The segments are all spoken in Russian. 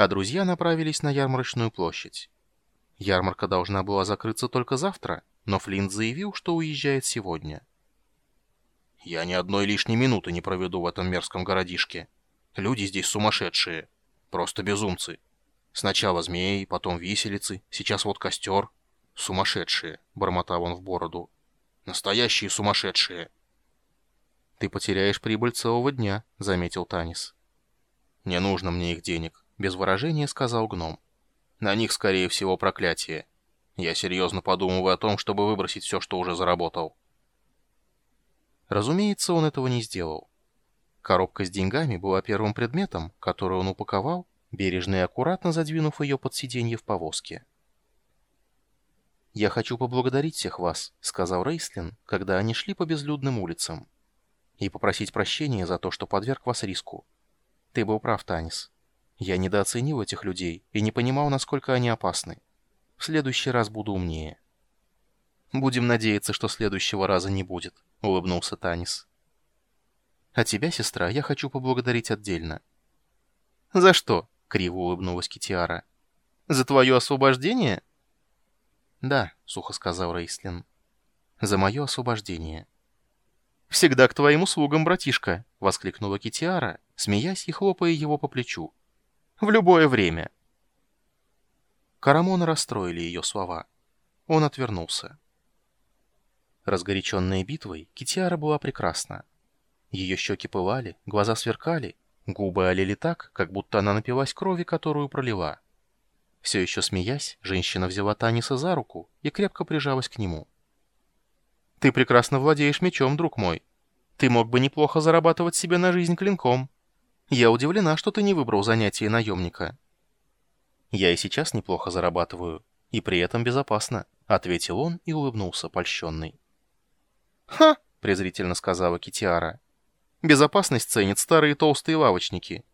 а друзья направились на ярмарочную площадь. Ярмарка должна была закрыться только завтра, но Флинт заявил, что уезжает сегодня. «Я ни одной лишней минуты не проведу в этом мерзком городишке. Люди здесь сумасшедшие, просто безумцы. Сначала змеи, потом виселицы, сейчас вот костер. Сумасшедшие», — бормотал он в бороду. «Настоящие сумасшедшие». «Ты потеряешь прибыль целого дня», — заметил Танис. «Не нужно мне их денег», — без выражения сказал гном. «На них, скорее всего, проклятие. Я серьезно подумываю о том, чтобы выбросить все, что уже заработал». Разумеется, он этого не сделал. Коробка с деньгами была первым предметом, который он упаковал, бережно и аккуратно задвинув ее под сиденье в повозке. «Я хочу поблагодарить всех вас», — сказал Рейслин, когда они шли по безлюдным улицам и попросить прощения за то, что подверг вас риску. Ты был прав, Танис. Я недооценил этих людей и не понимал, насколько они опасны. В следующий раз буду умнее. Будем надеяться, что следующего раза не будет, улыбнулся Танис. А тебя, сестра, я хочу поблагодарить отдельно. За что? Криво улыбнулась Китиара. За твое освобождение? Да, сухо сказал Рейслин. За мое освобождение. «Всегда к твоим услугам, братишка!» — воскликнула Китиара, смеясь и хлопая его по плечу. «В любое время!» Карамона расстроили ее слова. Он отвернулся. Разгоряченная битвой, Китиара была прекрасна. Ее щеки пылали, глаза сверкали, губы олели так, как будто она напилась крови, которую пролила. Все еще смеясь, женщина взяла Таниса за руку и крепко прижалась к нему. Ты прекрасно владеешь мечом, друг мой. Ты мог бы неплохо зарабатывать себе на жизнь клинком. Я удивлена, что ты не выбрал занятие наемника. Я и сейчас неплохо зарабатываю, и при этом безопасно, ответил он и улыбнулся, польщенный. Ха! презрительно сказала Китиара. Безопасность ценят старые толстые лавочники.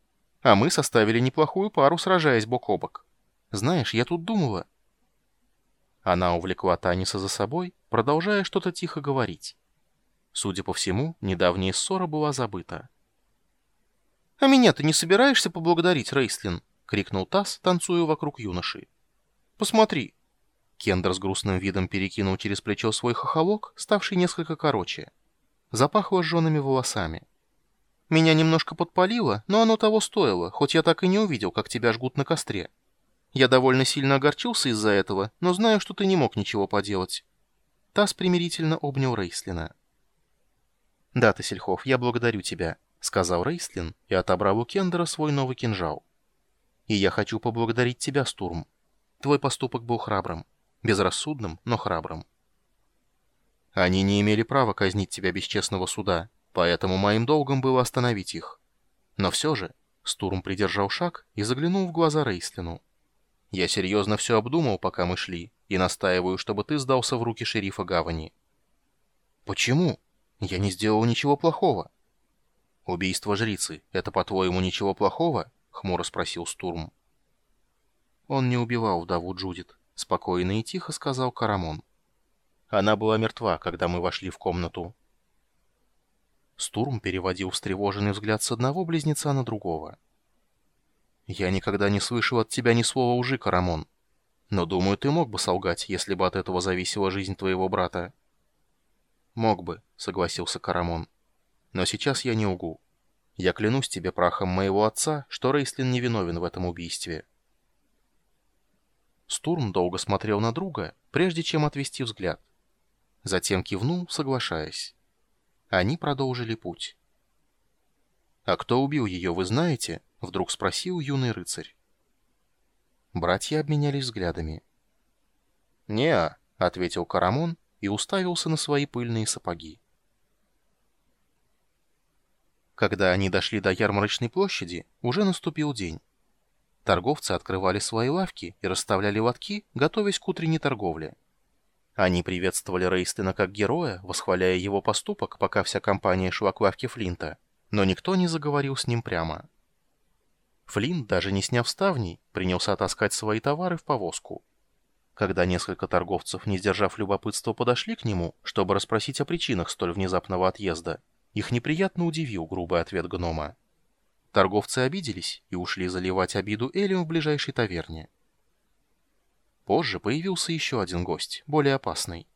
А мы составили неплохую пару, сражаясь бок о бок. Знаешь, я тут думала, она увлекла Таниса за собой, продолжая что-то тихо говорить. Судя по всему, недавняя ссора была забыта. «А меня ты не собираешься поблагодарить, Рейслин?» — крикнул Тасс, танцуя вокруг юноши. «Посмотри!» Кендер с грустным видом перекинул через плечо свой хохолок, ставший несколько короче. Запахло сжёными волосами. «Меня немножко подпалило, но оно того стоило, хоть я так и не увидел, как тебя жгут на костре». Я довольно сильно огорчился из-за этого, но знаю, что ты не мог ничего поделать». Тасс примирительно обнял Рейслина. «Да, Тассельхов, я благодарю тебя», — сказал Рейслин и отобрал у Кендера свой новый кинжал. «И я хочу поблагодарить тебя, Стурм. Твой поступок был храбрым. Безрассудным, но храбрым». «Они не имели права казнить тебя без честного суда, поэтому моим долгом было остановить их. Но все же...» Стурм придержал шаг и заглянул в глаза Рейслину. Я серьезно все обдумал, пока мы шли, и настаиваю, чтобы ты сдался в руки шерифа Гавани. Почему? Я не сделал ничего плохого. Убийство жрицы — это, по-твоему, ничего плохого? Хмуро спросил Стурм. Он не убивал вдову Джудит, спокойно и тихо сказал Карамон. Она была мертва, когда мы вошли в комнату. Стурм переводил встревоженный взгляд с одного близнеца на другого. «Я никогда не слышал от тебя ни слова лжи, Карамон. Но, думаю, ты мог бы солгать, если бы от этого зависела жизнь твоего брата». «Мог бы», — согласился Карамон. «Но сейчас я не угу. Я клянусь тебе прахом моего отца, что Рейслин не виновен в этом убийстве». Стурм долго смотрел на друга, прежде чем отвести взгляд. Затем кивнул, соглашаясь. Они продолжили путь. «А кто убил ее, вы знаете?» — вдруг спросил юный рыцарь. Братья обменялись взглядами. «Не-а», ответил Карамон и уставился на свои пыльные сапоги. Когда они дошли до ярмарочной площади, уже наступил день. Торговцы открывали свои лавки и расставляли лотки, готовясь к утренней торговле. Они приветствовали Рейстена как героя, восхваляя его поступок, пока вся компания шла к лавке Флинта, но никто не заговорил с ним прямо. Флинт, даже не сняв ставней, принялся таскать свои товары в повозку. Когда несколько торговцев, не сдержав любопытства, подошли к нему, чтобы расспросить о причинах столь внезапного отъезда, их неприятно удивил грубый ответ гнома. Торговцы обиделись и ушли заливать обиду Элем в ближайшей таверне. Позже появился еще один гость, более опасный.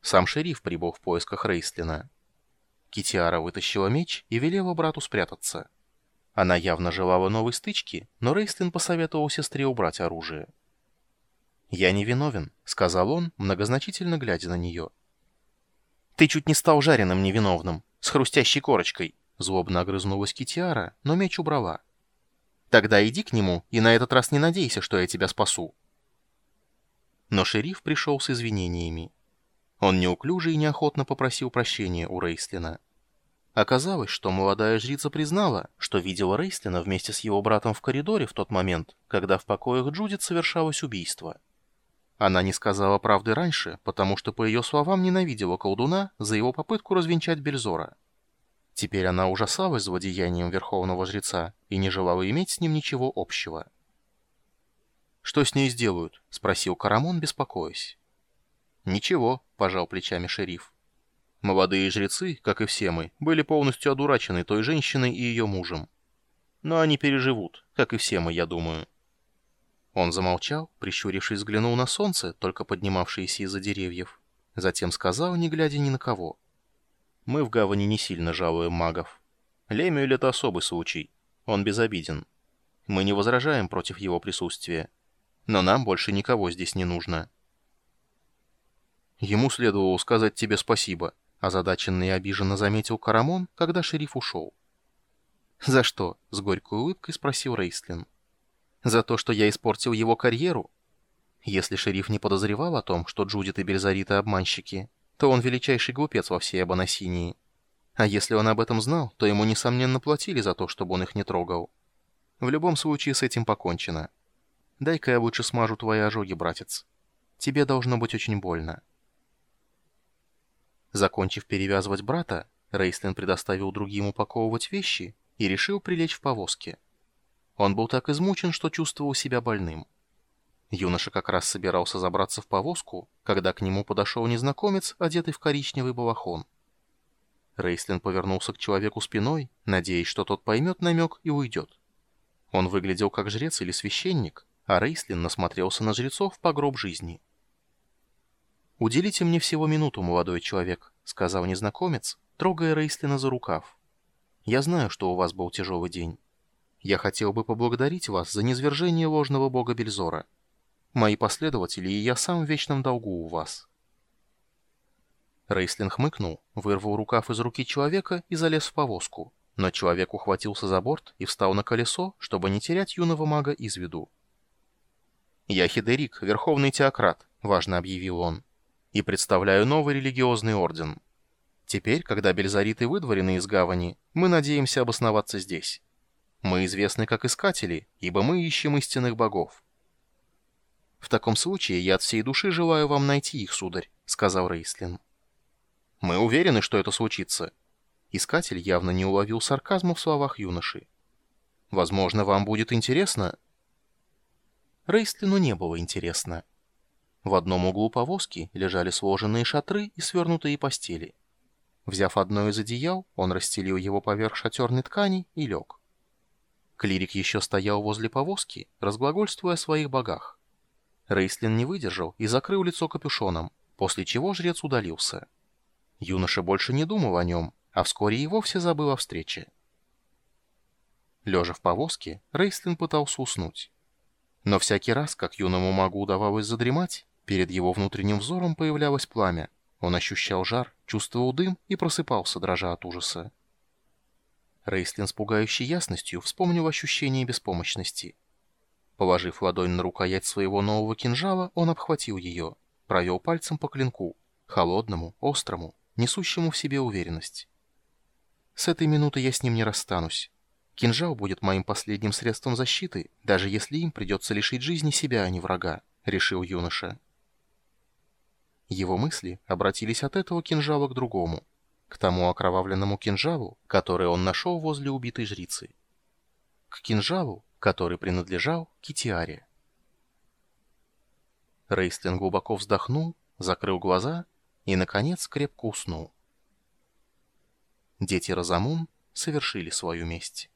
Сам шериф прибыл в поисках Рейслина. Китиара вытащила меч и велела брату спрятаться. Она явно желала новой стычки, но Рейслин посоветовал сестре убрать оружие. «Я не виновен», — сказал он, многозначительно глядя на нее. «Ты чуть не стал жареным невиновным, с хрустящей корочкой», — злобно огрызнулась Китиара, но меч убрала. «Тогда иди к нему, и на этот раз не надейся, что я тебя спасу». Но шериф пришел с извинениями. Он неуклюже и неохотно попросил прощения у Рейслина. Оказалось, что молодая жрица признала, что видела Рейслина вместе с его братом в коридоре в тот момент, когда в покоях Джудит совершалось убийство. Она не сказала правды раньше, потому что, по ее словам, ненавидела колдуна за его попытку развенчать Бельзора. Теперь она ужасалась злодеянием верховного жреца и не желала иметь с ним ничего общего. «Что с ней сделают?» — спросил Карамон, беспокоясь. «Ничего», — пожал плечами шериф. Молодые жрецы, как и все мы, были полностью одурачены той женщиной и ее мужем. Но они переживут, как и все мы, я думаю. Он замолчал, прищурившись, взглянул на солнце, только поднимавшееся из-за деревьев. Затем сказал, не глядя ни на кого. «Мы в гавани не сильно жалуем магов. Лемюэль — это особый случай. Он безобиден. Мы не возражаем против его присутствия. Но нам больше никого здесь не нужно». Ему следовало сказать тебе спасибо, Озадаченный и обиженно заметил Карамон, когда шериф ушел. «За что?» — с горькой улыбкой спросил Рейслин. «За то, что я испортил его карьеру? Если шериф не подозревал о том, что Джудит и Бельзарита — обманщики, то он величайший глупец во всей Абонасинии. А если он об этом знал, то ему, несомненно, платили за то, чтобы он их не трогал. В любом случае с этим покончено. Дай-ка я лучше смажу твои ожоги, братец. Тебе должно быть очень больно». Закончив перевязывать брата, Рейслин предоставил другим упаковывать вещи и решил прилечь в повозке. Он был так измучен, что чувствовал себя больным. Юноша как раз собирался забраться в повозку, когда к нему подошел незнакомец, одетый в коричневый балахон. Рейслин повернулся к человеку спиной, надеясь, что тот поймет намек и уйдет. Он выглядел как жрец или священник, а Рейслин насмотрелся на жрецов по гроб жизни. «Уделите мне всего минуту, молодой человек», — сказал незнакомец, трогая Рейслина за рукав. «Я знаю, что у вас был тяжелый день. Я хотел бы поблагодарить вас за низвержение ложного бога Бельзора. Мои последователи и я сам в вечном долгу у вас». Рейслин хмыкнул, вырвал рукав из руки человека и залез в повозку, но человек ухватился за борт и встал на колесо, чтобы не терять юного мага из виду. «Я Хидерик, верховный теократ», — важно объявил он и представляю новый религиозный орден. Теперь, когда бельзариты выдворены из гавани, мы надеемся обосноваться здесь. Мы известны как искатели, ибо мы ищем истинных богов. «В таком случае я от всей души желаю вам найти их, сударь», — сказал Рейслин. «Мы уверены, что это случится». Искатель явно не уловил сарказма в словах юноши. «Возможно, вам будет интересно...» Рейслину не было интересно. В одном углу повозки лежали сложенные шатры и свернутые постели. Взяв одно из одеял, он расстелил его поверх шатерной ткани и лег. Клирик еще стоял возле повозки, разглагольствуя о своих богах. Рейслин не выдержал и закрыл лицо капюшоном, после чего жрец удалился. Юноша больше не думал о нем, а вскоре и вовсе забыл о встрече. Лежа в повозке, Рейслин пытался уснуть. Но всякий раз, как юному магу удавалось задремать, Перед его внутренним взором появлялось пламя. Он ощущал жар, чувствовал дым и просыпался, дрожа от ужаса. Рейслин с пугающей ясностью вспомнил ощущение беспомощности. Положив ладонь на рукоять своего нового кинжала, он обхватил ее, провел пальцем по клинку, холодному, острому, несущему в себе уверенность. С этой минуты я с ним не расстанусь. Кинжал будет моим последним средством защиты, даже если им придется лишить жизни себя, а не врага, — решил юноша. Его мысли обратились от этого кинжала к другому, к тому окровавленному кинжалу, который он нашел возле убитой жрицы. К кинжалу, который принадлежал Китиаре. Рейстлин глубоко вздохнул, закрыл глаза и, наконец, крепко уснул. Дети Розамун совершили свою месть.